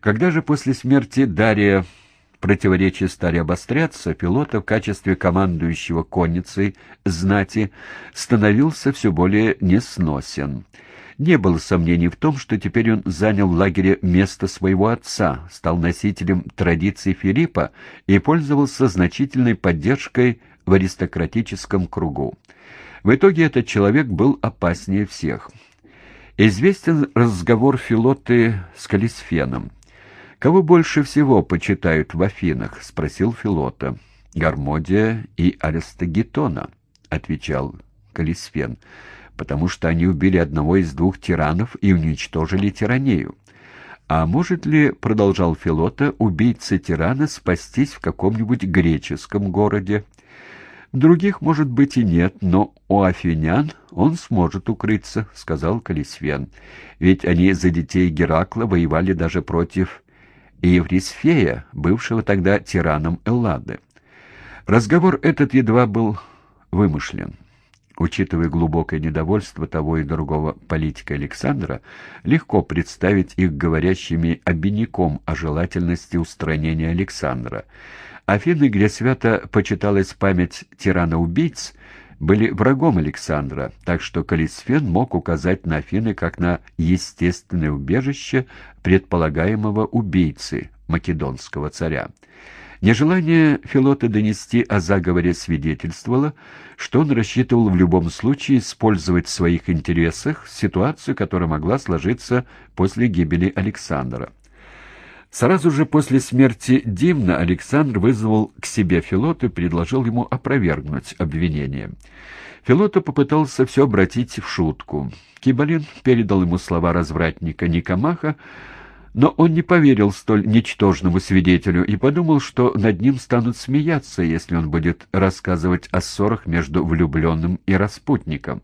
Когда же после смерти Дария противоречия стали обостряться, пилота в качестве командующего конницей знати становился все более несносен. Не было сомнений в том, что теперь он занял в лагере место своего отца, стал носителем традиций Филиппа и пользовался значительной поддержкой в аристократическом кругу. В итоге этот человек был опаснее всех. Известен разговор Филоты с Калисфеном. «Кого больше всего почитают в Афинах?» — спросил Филота. «Гармодия и Аристагетона», — отвечал Калисфен, «потому что они убили одного из двух тиранов и уничтожили тиранею. А может ли, — продолжал Филота, — убийца тирана спастись в каком-нибудь греческом городе?» Других, может быть, и нет, но у афинян он сможет укрыться, — сказал Калисфен. Ведь они за детей Геракла воевали даже против Еврисфея, бывшего тогда тираном Эллады. Разговор этот едва был вымышлен. Учитывая глубокое недовольство того и другого политика Александра, легко представить их говорящими обиняком о желательности устранения Александра. Афины, где свято почиталась память тирана-убийц, были врагом Александра, так что Калисфен мог указать на Афины как на естественное убежище предполагаемого убийцы македонского царя. Нежелание Филота донести о заговоре свидетельствовало, что он рассчитывал в любом случае использовать в своих интересах ситуацию, которая могла сложиться после гибели Александра. Сразу же после смерти Димна Александр вызвал к себе Филота и предложил ему опровергнуть обвинение. Филота попытался все обратить в шутку. Кибалин передал ему слова развратника Никомаха, но он не поверил столь ничтожному свидетелю и подумал, что над ним станут смеяться, если он будет рассказывать о ссорах между влюбленным и распутником.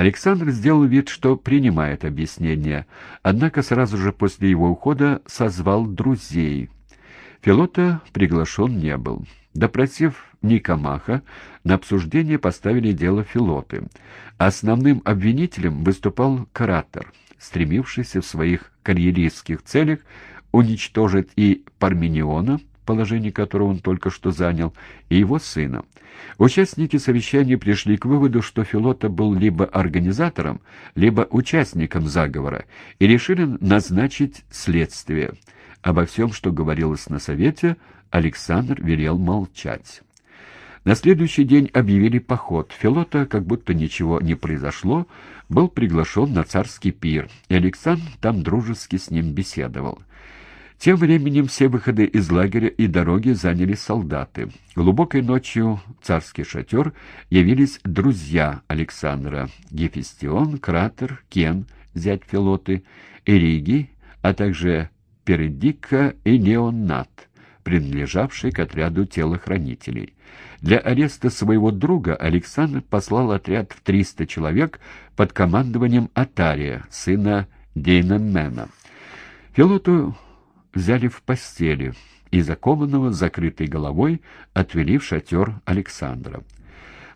Александр сделал вид, что принимает объяснение, однако сразу же после его ухода созвал друзей. Филота приглашен не был. Допросив Никомаха, на обсуждение поставили дело Филоты. Основным обвинителем выступал Каратор, стремившийся в своих карьеристских целях уничтожить и Пармениона, положение которого он только что занял, и его сына. Участники совещания пришли к выводу, что Филота был либо организатором, либо участником заговора, и решили назначить следствие. Обо всем, что говорилось на совете, Александр велел молчать. На следующий день объявили поход. Филота, как будто ничего не произошло, был приглашен на царский пир, и Александр там дружески с ним беседовал. Тем временем все выходы из лагеря и дороги заняли солдаты. Глубокой ночью в царский шатер явились друзья Александра — Гефестион, Кратер, Кен, зять Филоты, Эриги, а также Передика и Неонат, принадлежавший к отряду телохранителей. Для ареста своего друга Александр послал отряд в 300 человек под командованием Атария, сына Дейнамена. Филоту взяли в постели и закованного закрытой головой отвели в шатер Александра.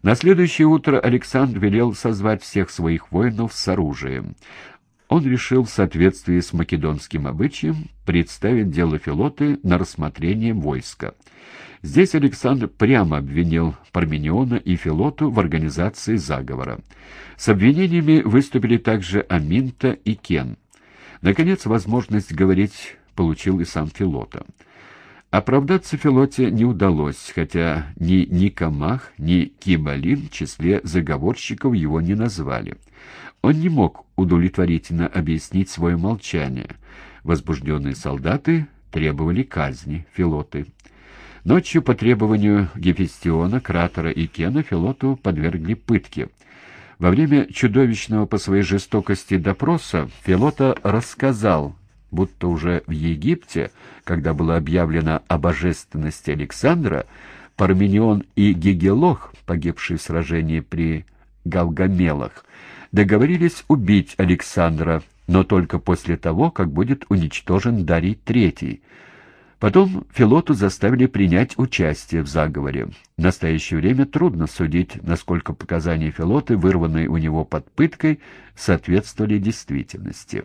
На следующее утро Александр велел созвать всех своих воинов с оружием. Он решил в соответствии с македонским обычаем представить дело Филоты на рассмотрение войска. Здесь Александр прямо обвинил Пармениона и Филоту в организации заговора. С обвинениями выступили также Аминта и Кен. Наконец, возможность говорить получил и сам Филота. Оправдаться Филоте не удалось, хотя ни Никомах, ни Кибалин в числе заговорщиков его не назвали. Он не мог удовлетворительно объяснить свое молчание. Возбужденные солдаты требовали казни Филоты. Ночью по требованию Гефестиона, Кратера и Кена Филоту подвергли пытке. Во время чудовищного по своей жестокости допроса Филота рассказал будто уже в Египте, когда было объявлено о божественности Александра, Парменион и Гегелох, погибшие в сражении при Галгамелах, договорились убить Александра, но только после того, как будет уничтожен Дарий III. Потом Филоту заставили принять участие в заговоре. В настоящее время трудно судить, насколько показания Филоты, вырванные у него под пыткой, соответствовали действительности.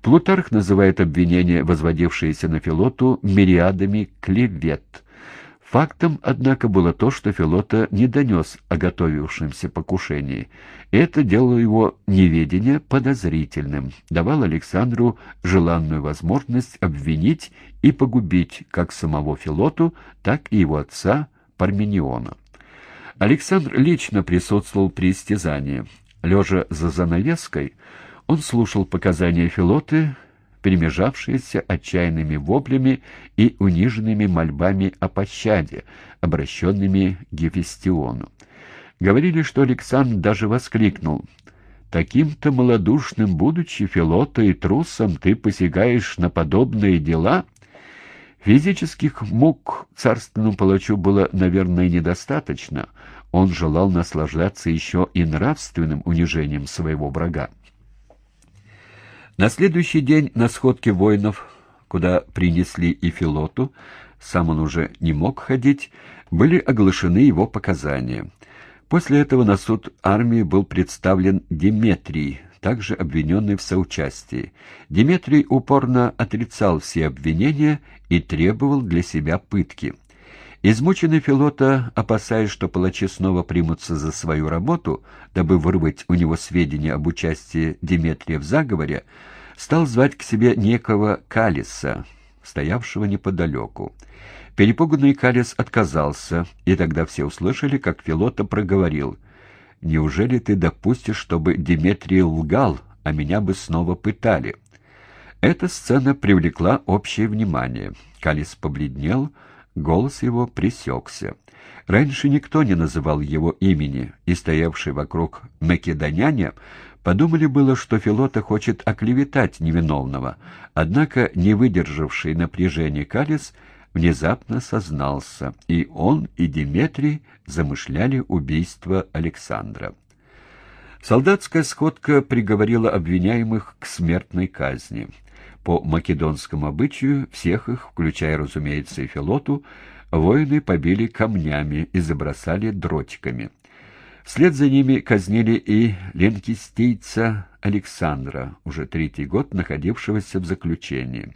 Плутарх называет обвинения, возводившиеся на Филоту, мириадами клевет – Фактом, однако, было то, что Филота не донес о готовившемся покушении. Это делало его неведение подозрительным, давало Александру желанную возможность обвинить и погубить как самого Филоту, так и его отца Пармениона. Александр лично присутствовал при истязании. Лежа за занавеской, он слушал показания Филоты, перемежавшиеся отчаянными воплями и униженными мольбами о пощаде, обращенными Гефестиону. Говорили, что Александр даже воскликнул «Таким-то малодушным будучи, Филота и трусом, ты посягаешь на подобные дела?» Физических мук царственному палачу было, наверное, недостаточно. Он желал наслаждаться еще и нравственным унижением своего врага. На следующий день на сходке воинов, куда принесли и Филоту, сам он уже не мог ходить, были оглашены его показания. После этого на суд армии был представлен Деметрий, также обвиненный в соучастии. Деметрий упорно отрицал все обвинения и требовал для себя пытки. Измученный Филота, опасаясь, что палачи снова примутся за свою работу, дабы вырвать у него сведения об участии Деметрия в заговоре, стал звать к себе некого Калиса, стоявшего неподалеку. Перепуганный Калис отказался, и тогда все услышали, как Филота проговорил «Неужели ты допустишь, чтобы Деметрий лгал, а меня бы снова пытали?» Эта сцена привлекла общее внимание. Калис побледнел, Голос его пресекся. Раньше никто не называл его имени, и стоявшие вокруг македоняне подумали было, что Филота хочет оклеветать невиновного, однако, не выдержавший напряжения Калис, внезапно сознался, и он, и Диметрий замышляли убийство Александра. Солдатская сходка приговорила обвиняемых к смертной казни. По македонскому обычаю всех их, включая, разумеется, и Филоту, воины побили камнями и забросали дротиками. Вслед за ними казнили и ленкистейца Александра, уже третий год находившегося в заключении.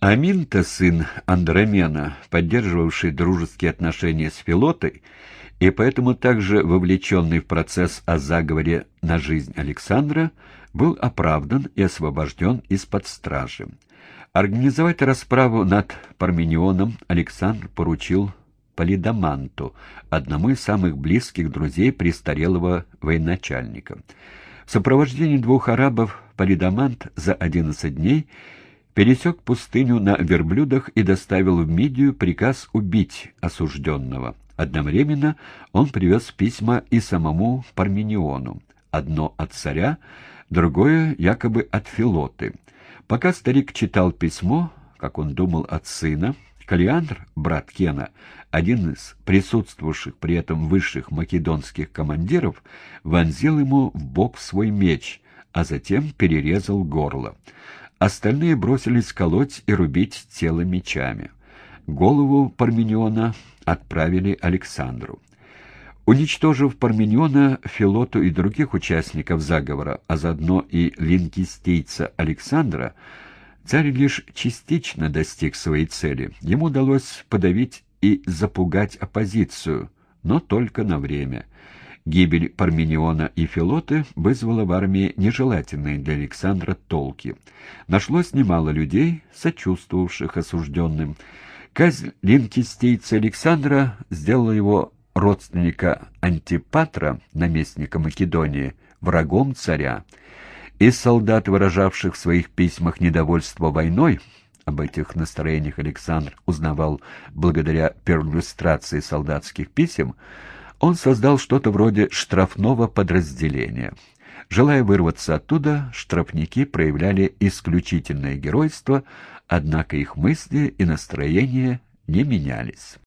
Аминта, сын Андромена, поддерживавший дружеские отношения с Филотой, и поэтому также вовлеченный в процесс о заговоре на жизнь Александра, был оправдан и освобожден из-под стражи. Организовать расправу над Парменионом Александр поручил Полидаманту, одному из самых близких друзей престарелого военачальника. В сопровождении двух арабов Полидамант за 11 дней пересек пустыню на верблюдах и доставил в Мидию приказ убить осужденного. Одновременно он привез письма и самому Пармениону, одно от царя, другое якобы от Филоты. Пока старик читал письмо, как он думал от сына, Калиандр, брат Кена, один из присутствовавших при этом высших македонских командиров, вонзил ему в бок свой меч, а затем перерезал горло. Остальные бросились колоть и рубить тело мечами. Голову Пармениона отправили Александру. Уничтожив Пармениона, Филоту и других участников заговора, а заодно и линкистейца Александра, царь лишь частично достиг своей цели. Ему удалось подавить и запугать оппозицию, но только на время. Гибель Пармениона и Филоты вызвала в армии нежелательные для Александра толки. Нашлось немало людей, сочувствовавших осужденным, Казнь линкистейца Александра сделала его родственника Антипатра, наместника Македонии, врагом царя. Из солдат, выражавших в своих письмах недовольство войной, об этих настроениях Александр узнавал благодаря перлюстрации солдатских писем, он создал что-то вроде штрафного подразделения. Желая вырваться оттуда, штрафники проявляли исключительное геройство, однако их мысли и настроения не менялись.